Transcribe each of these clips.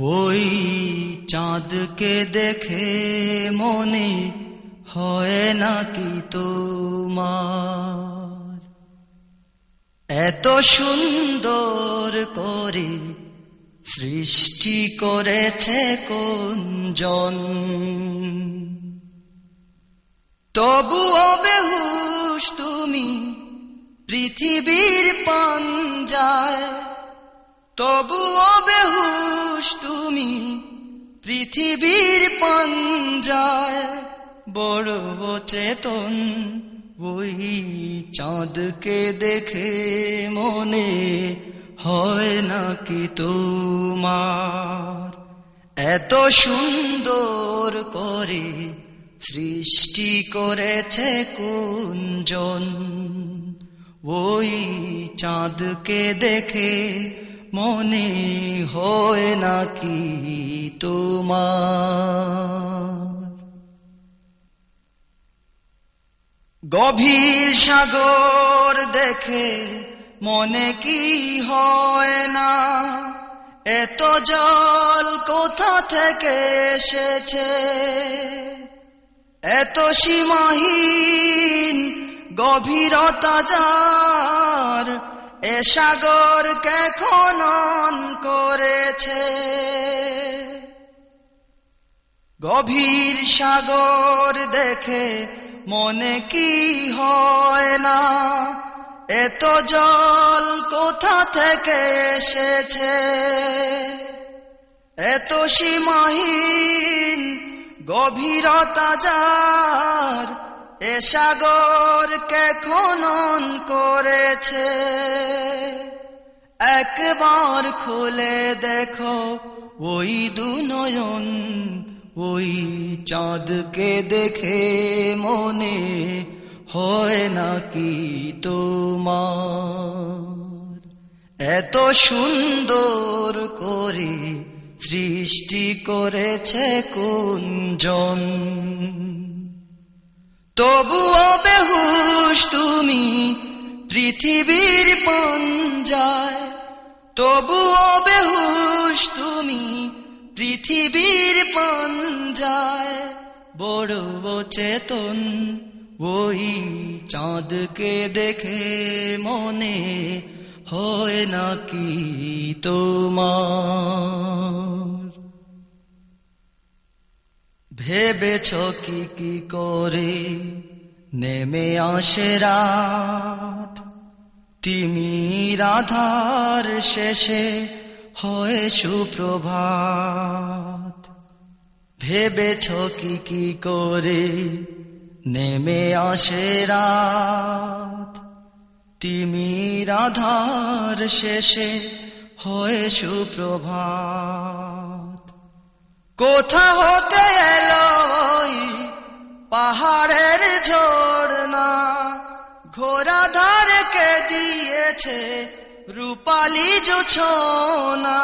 ওই চাঁদকে দেখে মনে হয় নাকি তোমার। এত সুন্দর করে সৃষ্টি করেছে কোন জন। তবুও বেহুশ তুমি পৃথিবীর পাঞ্জায় তবুও বেহুশ তুমি পৃথিবীর পাঞ্জায় বড় চেতন ওই চাঁদকে দেখে মনে হয় নাকি তোমার এত সুন্দর করে সৃষ্টি করেছে কুঞ্জন। ওই চাঁদকে দেখে মনে হয় নাকি তোমার? গভীর সাগর দেখে মনে কি হয় না? এত জল কোথা থেকে এসেছে? এত সীমাহীন গভীরতা যার এ সাগর কে খনন করেছে? গভীর সাগর দেখে মনে কি হয় না? এত জল কোথা থেকে এসেছে? এত সীমাহীন গভীরতা যার এ সাগর কে খনন করেছে? একবার খুলে দেখো, ওই দু নয়ন, ওই চাঁদকে দেখে মনে হয় নাকি তোমার? এত সুন্দর করে সৃষ্টি করেছে কুঞ্জন। তবুও বেহুশ তুমি পৃথিবীর পঞ্জায়। তবুও বেহুশ তুমি পৃথিবীর পঞ্জায়। বড় চেতন ওই চাঁদকে দেখে মনে হয় নাকি তোমার। ভেবেছ কি কি করে? নেমে আসে রাত। তিমি রাধার শেষে হয় সুপ্রভাত। ভেবেছ কি কি করে? নেমে আসে রাত। তিমি রাধার শেষে হয় সুপ্রভাত। কোথা হতে রূপালি জোছনা,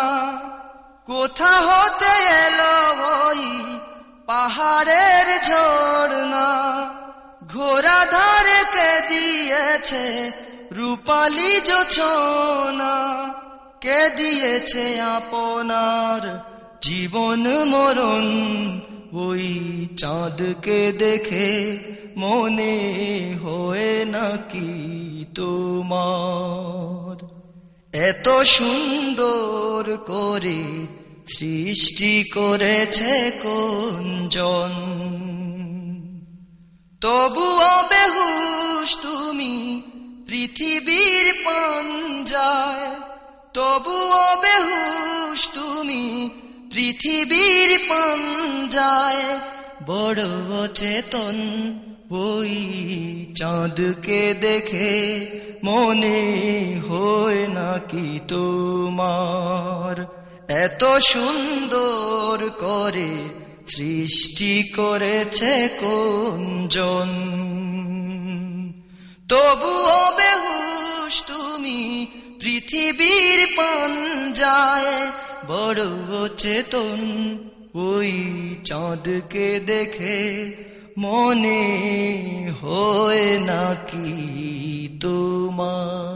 কোথা হতে এলো ওই পাহাড়ের ঝর্ণা? ঘোরা ধারকে দিয়েছে রূপালি জোছনা? কে দিয়েছে আপনার জীবন মরণ? ওই চাঁদকে দেখে মনে হয় নাকি তোমার? এত সুন্দর করে সৃষ্টি করেছে কোনজন তবুও বেহুশ তুমি পৃথিবীর পঞ্জায়। তবুও বেহুশ তুমি পৃথিবীর পঞ্জায়। বড় চেতন ওই চাঁদকে দেখে মনে হয় নাকি তোমার এত সুন্দর করে সৃষ্টি করেছে কোনজন তবুও বেহুশ তুমি পৃথিবীর পঞ্জায় বড় চেতন ওই চাঁদকে দেখে মনে হয় নাকি তোমার